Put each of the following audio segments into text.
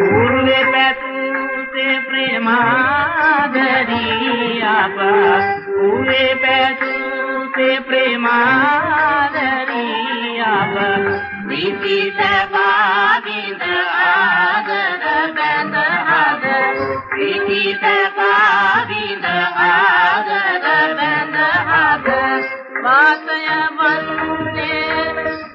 උරුවේ පැතුසේ ප්‍රේමාදරී අප. උරුවේ පැතුසේ ප්‍රේමාදරී අප. විපිත පාවිද ආදර බඳ හද. විපිත පා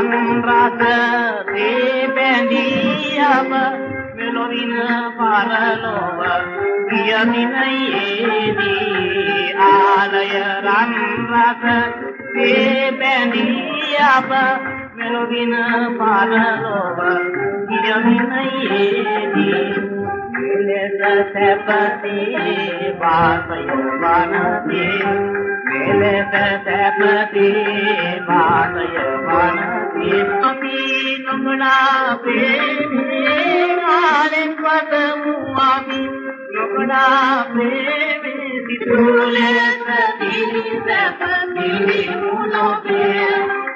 ගම් රස තේ බැඳී අප මෙලොවින පරලොව පියමිනයේදී ආලය රන් රස තේ බැඳී අප මෙලොවින පරලොව පියමිනයේදී මෙලෙස සැපතේ වාසයෝ වනතේ මෙලෙස සැපතේ වාසයෝ වනතේ අපි නොබලා පේමේ ආලෙන් වදමු අපි නොබලා පේමේ සිතුලස තිරිසප තිරිමුණු පේ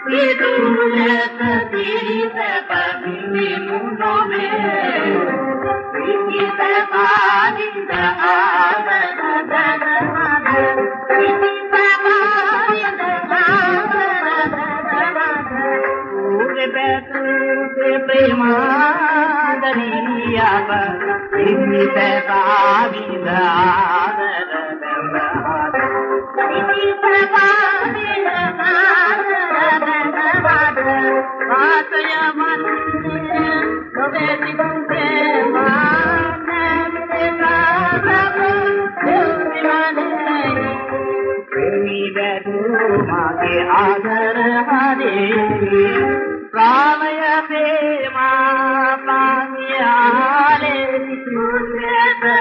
සිතුලස තිරිසප තිරිමුණු පේ සිතිත පාදින්ද ආදනා हरे प्राणय